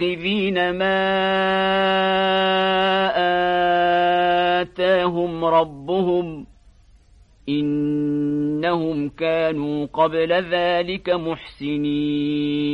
آخذين ما آتاهم ربهم إنهم كانوا قبل ذلك محسنين